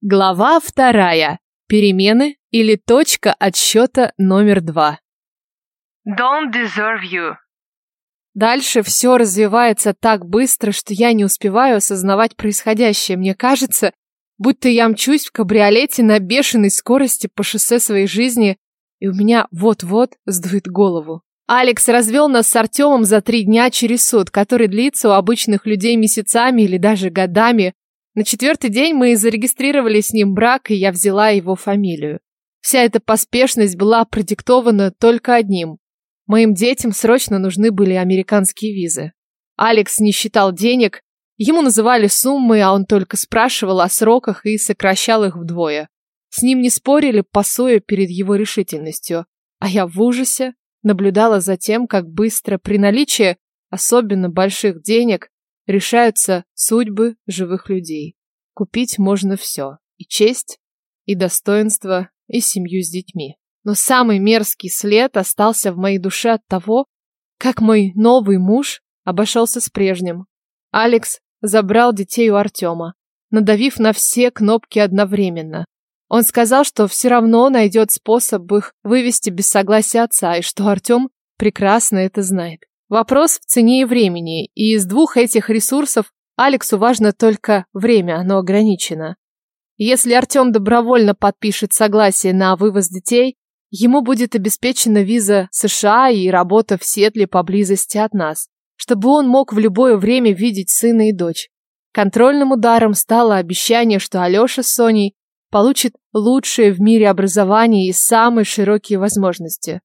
Глава вторая. Перемены или точка отсчета номер два. Don't deserve you. Дальше все развивается так быстро, что я не успеваю осознавать происходящее. Мне кажется, будто я мчусь в кабриолете на бешеной скорости по шоссе своей жизни, и у меня вот-вот сдует голову. Алекс развел нас с Артемом за три дня через суд, который длится у обычных людей месяцами или даже годами. На четвертый день мы зарегистрировали с ним брак, и я взяла его фамилию. Вся эта поспешность была продиктована только одним. Моим детям срочно нужны были американские визы. Алекс не считал денег, ему называли суммы, а он только спрашивал о сроках и сокращал их вдвое. С ним не спорили, пасуя перед его решительностью. А я в ужасе наблюдала за тем, как быстро при наличии особенно больших денег решаются судьбы живых людей. Купить можно все. И честь, и достоинство, и семью с детьми. Но самый мерзкий след остался в моей душе от того, как мой новый муж обошелся с прежним. Алекс забрал детей у Артема, надавив на все кнопки одновременно. Он сказал, что все равно найдет способ их вывести без согласия отца, и что Артем прекрасно это знает. Вопрос в цене и времени, и из двух этих ресурсов Алексу важно только время, оно ограничено. Если Артем добровольно подпишет согласие на вывоз детей, ему будет обеспечена виза США и работа в Сетле поблизости от нас, чтобы он мог в любое время видеть сына и дочь. Контрольным ударом стало обещание, что Алеша с Соней получит лучшее в мире образование и самые широкие возможности.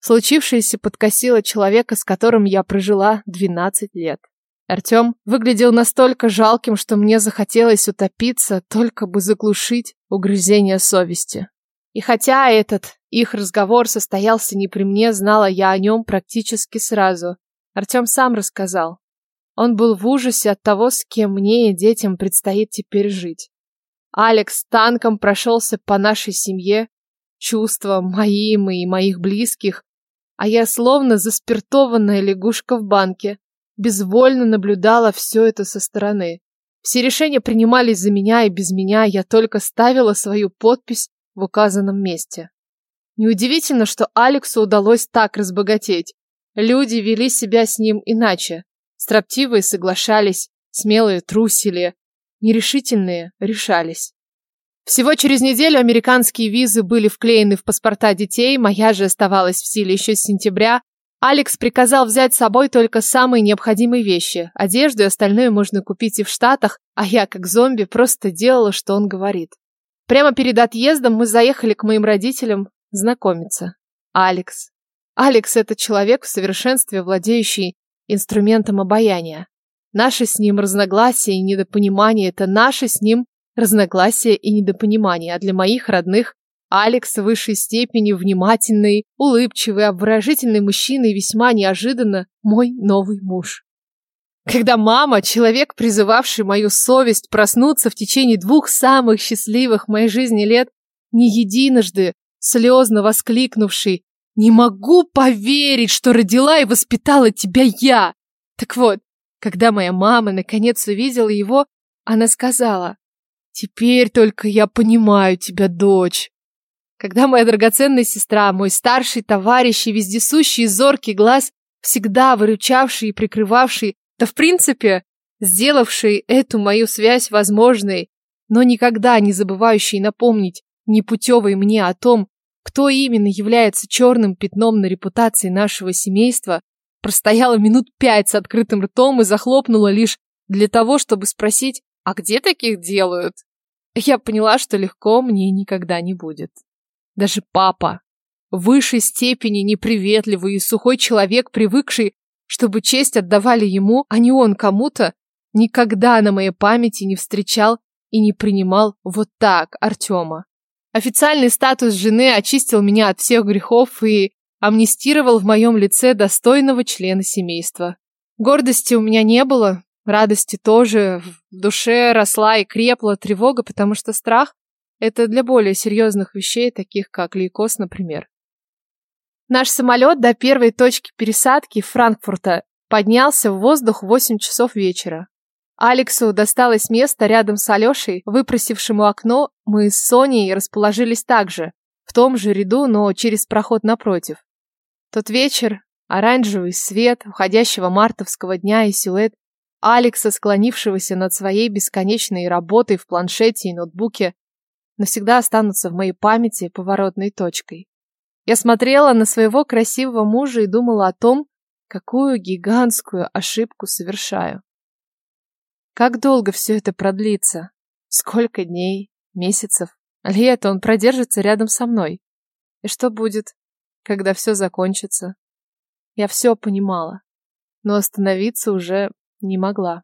Случившееся подкосило человека, с которым я прожила 12 лет. Артем выглядел настолько жалким, что мне захотелось утопиться, только бы заглушить угрызение совести. И хотя этот их разговор состоялся не при мне, знала я о нем практически сразу. Артем сам рассказал. Он был в ужасе от того, с кем мне и детям предстоит теперь жить. Алекс танком прошелся по нашей семье, чувства моим и моих близких, а я словно заспиртованная лягушка в банке, безвольно наблюдала все это со стороны. Все решения принимались за меня и без меня, я только ставила свою подпись в указанном месте. Неудивительно, что Алексу удалось так разбогатеть. Люди вели себя с ним иначе. Строптивые соглашались, смелые трусили, нерешительные решались. Всего через неделю американские визы были вклеены в паспорта детей, моя же оставалась в силе еще с сентября. Алекс приказал взять с собой только самые необходимые вещи. Одежду и остальное можно купить и в Штатах, а я, как зомби, просто делала, что он говорит. Прямо перед отъездом мы заехали к моим родителям знакомиться. Алекс. Алекс – это человек в совершенстве, владеющий инструментом обаяния. Наши с ним разногласия и недопонимания – это наши с ним разногласия и недопонимания, а для моих родных Алекс в высшей степени внимательный, улыбчивый, обворожительный мужчина и весьма неожиданно мой новый муж. Когда мама, человек, призывавший мою совесть проснуться в течение двух самых счастливых в моей жизни лет, не единожды, слезно воскликнувший «Не могу поверить, что родила и воспитала тебя я!» Так вот, когда моя мама наконец увидела его, она сказала Теперь только я понимаю тебя, дочь. Когда моя драгоценная сестра, мой старший товарищ и вездесущий зоркий глаз, всегда выручавший и прикрывавший, да в принципе, сделавший эту мою связь возможной, но никогда не забывающий напомнить непутевой мне о том, кто именно является черным пятном на репутации нашего семейства, простояла минут пять с открытым ртом и захлопнула лишь для того, чтобы спросить, а где таких делают? Я поняла, что легко мне никогда не будет. Даже папа, в высшей степени неприветливый и сухой человек, привыкший, чтобы честь отдавали ему, а не он кому-то, никогда на моей памяти не встречал и не принимал вот так Артема. Официальный статус жены очистил меня от всех грехов и амнистировал в моем лице достойного члена семейства. Гордости у меня не было, Радости тоже в душе росла и крепла тревога, потому что страх – это для более серьезных вещей, таких как лейкоз, например. Наш самолет до первой точки пересадки Франкфурта поднялся в воздух в 8 часов вечера. Алексу досталось место рядом с Алешей, выпросившему окно, мы с Соней расположились также, в том же ряду, но через проход напротив. Тот вечер, оранжевый свет уходящего мартовского дня и силуэт Алекса, склонившегося над своей бесконечной работой в планшете и ноутбуке, навсегда останутся в моей памяти поворотной точкой. Я смотрела на своего красивого мужа и думала о том, какую гигантскую ошибку совершаю. Как долго все это продлится? Сколько дней, месяцев, лет он продержится рядом со мной? И что будет, когда все закончится? Я все понимала, но остановиться уже не могла.